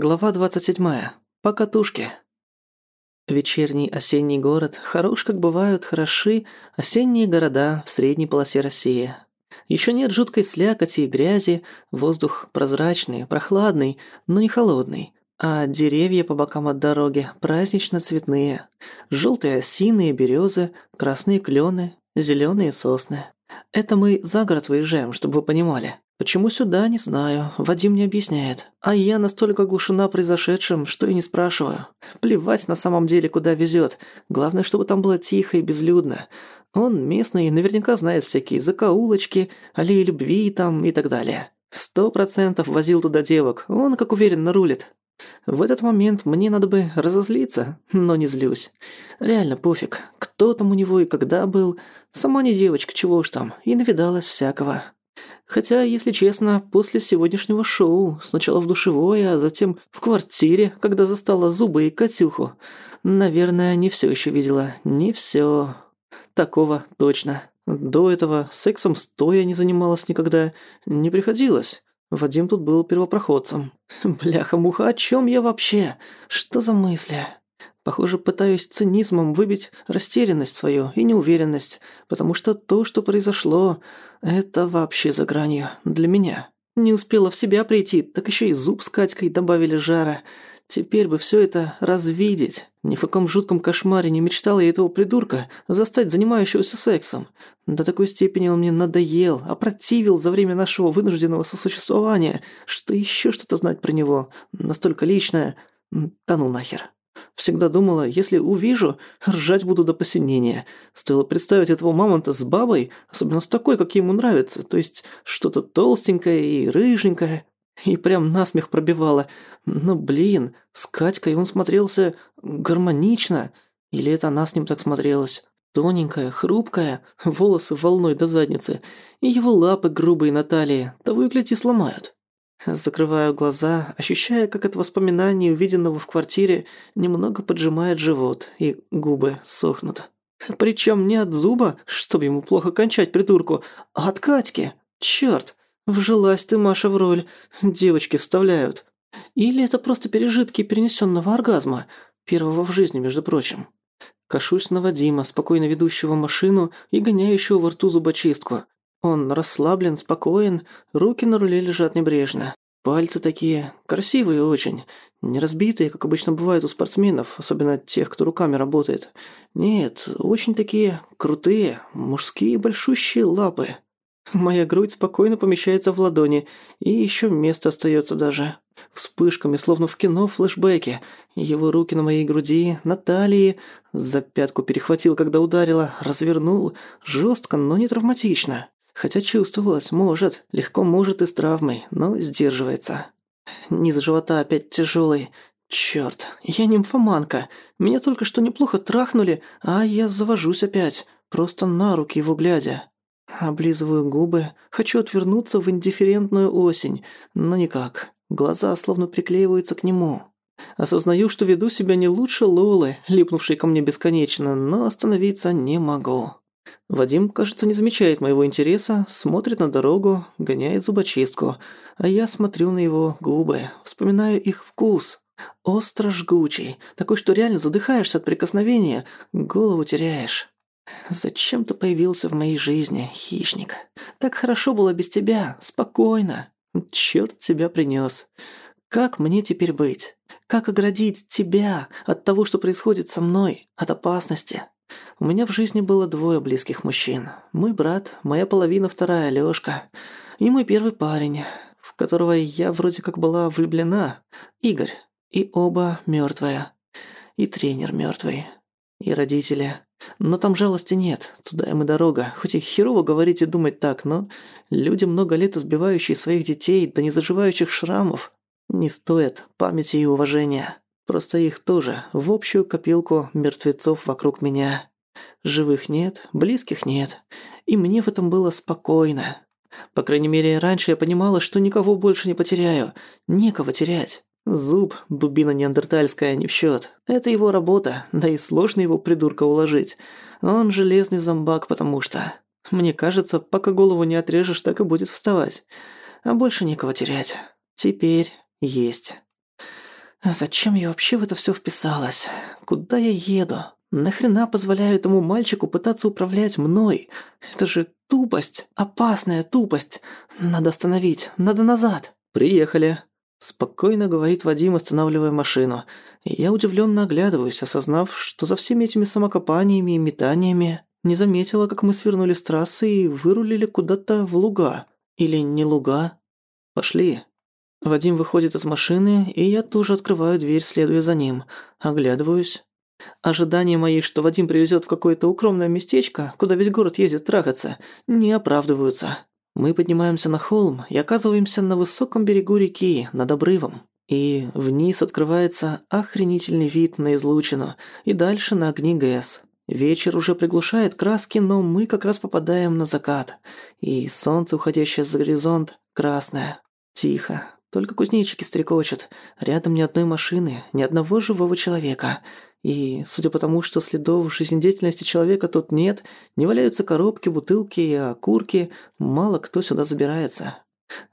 Глава 27. По катушке. Вечерний осенний город хорош, как бывают хороши осенние города в средней полосе России. Еще нет жуткой слякоти и грязи, воздух прозрачный, прохладный, но не холодный. А деревья по бокам от дороги празднично цветные. Желтые осины и березы, красные клены, зеленые сосны. Это мы за город выезжаем, чтобы вы понимали. Почему сюда, не знаю. Вадим не объясняет. А я настолько оглушена произошедшим, что и не спрашиваю. Плевать на самом деле, куда везет. Главное, чтобы там было тихо и безлюдно. Он местный и наверняка знает всякие закоулочки, аллеи любви там и так далее. Сто процентов возил туда девок. Он, как уверенно, рулит. В этот момент мне надо бы разозлиться, но не злюсь. Реально пофиг, кто там у него и когда был. Сама не девочка, чего уж там, и навидалась всякого. Хотя, если честно, после сегодняшнего шоу, сначала в душевой, а затем в квартире, когда застала зубы и Катюху, наверное, не все еще видела, не все. Такого точно. До этого сексом стоя не занималась никогда, не приходилось. Вадим тут был первопроходцем. Бляха-муха, о чем я вообще? Что за мысли? Похоже, пытаюсь цинизмом выбить растерянность свою и неуверенность, потому что то, что произошло, это вообще за гранью для меня. Не успела в себя прийти, так еще и зуб с Катькой добавили жара. Теперь бы все это развидеть. Ни в каком жутком кошмаре не мечтала я этого придурка застать занимающегося сексом. До такой степени он мне надоел, опротивил за время нашего вынужденного сосуществования, что еще что-то знать про него, настолько личное, да ну нахер. Всегда думала, если увижу, ржать буду до посинения. Стоило представить этого мамонта с бабой, особенно с такой, как ему нравится, то есть что-то толстенькое и рыженькое. И прям насмех пробивала. Но, блин, с Катькой он смотрелся гармонично. Или это она с ним так смотрелась? Тоненькая, хрупкая, волосы волной до задницы. И его лапы грубые на талии, того и гляди сломают. Закрываю глаза, ощущая, как от воспоминаний, увиденного в квартире, немного поджимает живот, и губы сохнут. Причем не от зуба, чтобы ему плохо кончать придурку, а от Катьки. Чёрт, вжилась ты, Маша, в роль. Девочки вставляют. Или это просто пережитки перенесенного оргазма, первого в жизни, между прочим. Кашусь на Вадима, спокойно ведущего машину и гоняющего во рту зубочистку. Он расслаблен, спокоен, руки на руле лежат небрежно. Пальцы такие красивые очень, не разбитые, как обычно бывает у спортсменов, особенно тех, кто руками работает. Нет, очень такие крутые, мужские большущие лапы. Моя грудь спокойно помещается в ладони, и еще место остается даже. Вспышками, словно в кино, флешбеки. Его руки на моей груди, на талии. За пятку перехватил, когда ударила, развернул. Жестко, но не травматично. Хотя чувствовалось, может, легко может и с травмой, но сдерживается. Низ живота опять тяжелый. Черт, я нимфоманка. Меня только что неплохо трахнули, а я завожусь опять, просто на руки его глядя. Облизываю губы, хочу отвернуться в индифферентную осень, но никак. Глаза словно приклеиваются к нему. Осознаю, что веду себя не лучше Лолы, липнувшей ко мне бесконечно, но остановиться не могу. Вадим, кажется, не замечает моего интереса, смотрит на дорогу, гоняет зубочистку, а я смотрю на его губы, вспоминаю их вкус. Остро жгучий, такой, что реально задыхаешься от прикосновения, голову теряешь. Зачем ты появился в моей жизни, хищник? Так хорошо было без тебя, спокойно. Черт тебя принес. Как мне теперь быть? Как оградить тебя от того, что происходит со мной, от опасности? У меня в жизни было двое близких мужчин. Мой брат, моя половина вторая, Лёшка. И мой первый парень, в которого я вроде как была влюблена, Игорь. И оба мёртвые. И тренер мёртвый. И родители. Но там жалости нет, туда им и дорога. Хоть и херово говорить и думать так, но люди, много лет избивающие своих детей до незаживающих шрамов, не стоят памяти и уважения. Просто их тоже в общую копилку мертвецов вокруг меня. Живых нет, близких нет. И мне в этом было спокойно. По крайней мере, раньше я понимала, что никого больше не потеряю. Некого терять. Зуб, дубина неандертальская, не в счет. Это его работа, да и сложно его придурка уложить. Он железный зомбак, потому что... Мне кажется, пока голову не отрежешь, так и будет вставать. А больше некого терять. Теперь есть. Зачем я вообще в это все вписалась? Куда я еду? Нахрена позволяю этому мальчику пытаться управлять мной? Это же тупость, опасная тупость. Надо остановить, надо назад. Приехали. Спокойно говорит Вадим, останавливая машину. Я удивленно оглядываюсь, осознав, что за всеми этими самокопаниями и метаниями не заметила, как мы свернули с трассы и вырулили куда-то в луга. Или не луга. Пошли. Вадим выходит из машины, и я тоже открываю дверь, следуя за ним. Оглядываюсь. Ожидания мои, что Вадим привезет в какое-то укромное местечко, куда весь город ездит трахаться, не оправдываются. Мы поднимаемся на холм и оказываемся на высоком берегу реки, над обрывом. И вниз открывается охренительный вид на излучину и дальше на огни ГЭС. Вечер уже приглушает краски, но мы как раз попадаем на закат. И солнце, уходящее за горизонт, красное. Тихо. Только кузнечики стрекочут. Рядом ни одной машины, ни одного живого человека. И, судя по тому, что следов жизнедеятельности человека тут нет, не валяются коробки, бутылки и окурки, мало кто сюда забирается.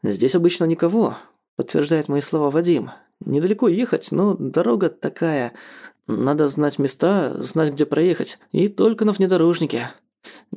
«Здесь обычно никого», — подтверждает мои слова Вадим. «Недалеко ехать, но дорога такая. Надо знать места, знать, где проехать. И только на внедорожнике.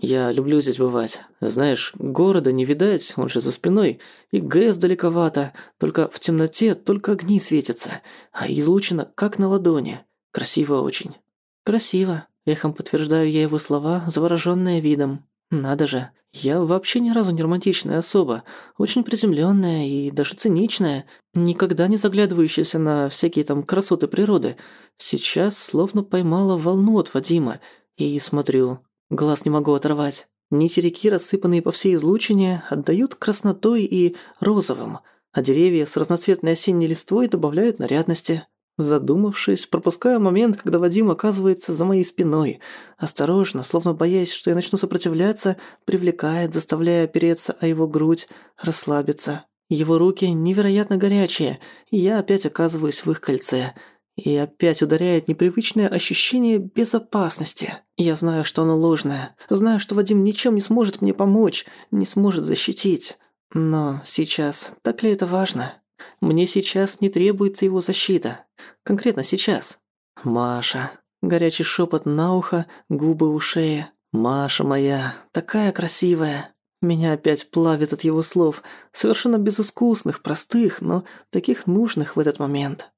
Я люблю здесь бывать. Знаешь, города не видать, он же за спиной. И ГЭС далековато. Только в темноте только огни светятся. А излучено как на ладони. Красиво очень. Красиво. Эхом подтверждаю я его слова, заворожённая видом. Надо же, я вообще ни разу не романтичная особа, очень приземленная и даже циничная, никогда не заглядывающаяся на всякие там красоты природы. Сейчас словно поймала волну от Вадима и смотрю, глаз не могу оторвать. Нити реки, рассыпанные по всей излучине, отдают краснотой и розовым, а деревья с разноцветной осенней листвой добавляют нарядности. Задумавшись, пропускаю момент, когда Вадим оказывается за моей спиной. Осторожно, словно боясь, что я начну сопротивляться, привлекает, заставляя опереться о его грудь, расслабиться. Его руки невероятно горячие, и я опять оказываюсь в их кольце. И опять ударяет непривычное ощущение безопасности. Я знаю, что оно ложное. Знаю, что Вадим ничем не сможет мне помочь, не сможет защитить. Но сейчас так ли это важно? Мне сейчас не требуется его защита. Конкретно сейчас. Маша. Горячий шепот на ухо, губы у шеи. Маша моя, такая красивая. Меня опять плавит от его слов, совершенно безыскусных, простых, но таких нужных в этот момент.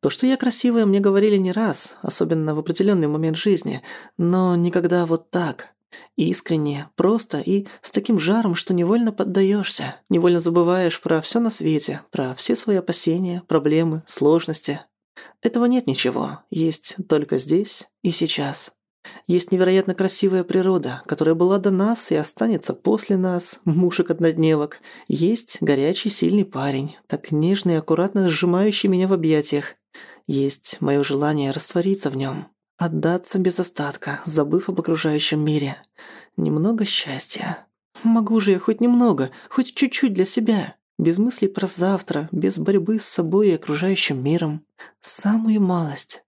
То, что я красивая, мне говорили не раз, особенно в определенный момент жизни, но никогда вот так. Искренне, просто и с таким жаром, что невольно поддаешься, невольно забываешь про все на свете, про все свои опасения, проблемы, сложности. Этого нет ничего, есть только здесь и сейчас. Есть невероятно красивая природа, которая была до нас и останется после нас, мушек-однодневок. Есть горячий, сильный парень, так нежный и аккуратно сжимающий меня в объятиях. Есть мое желание раствориться в нем, Отдаться без остатка, забыв об окружающем мире. Немного счастья. Могу же я хоть немного, хоть чуть-чуть для себя. Без мыслей про завтра, без борьбы с собой и окружающим миром. Самую малость.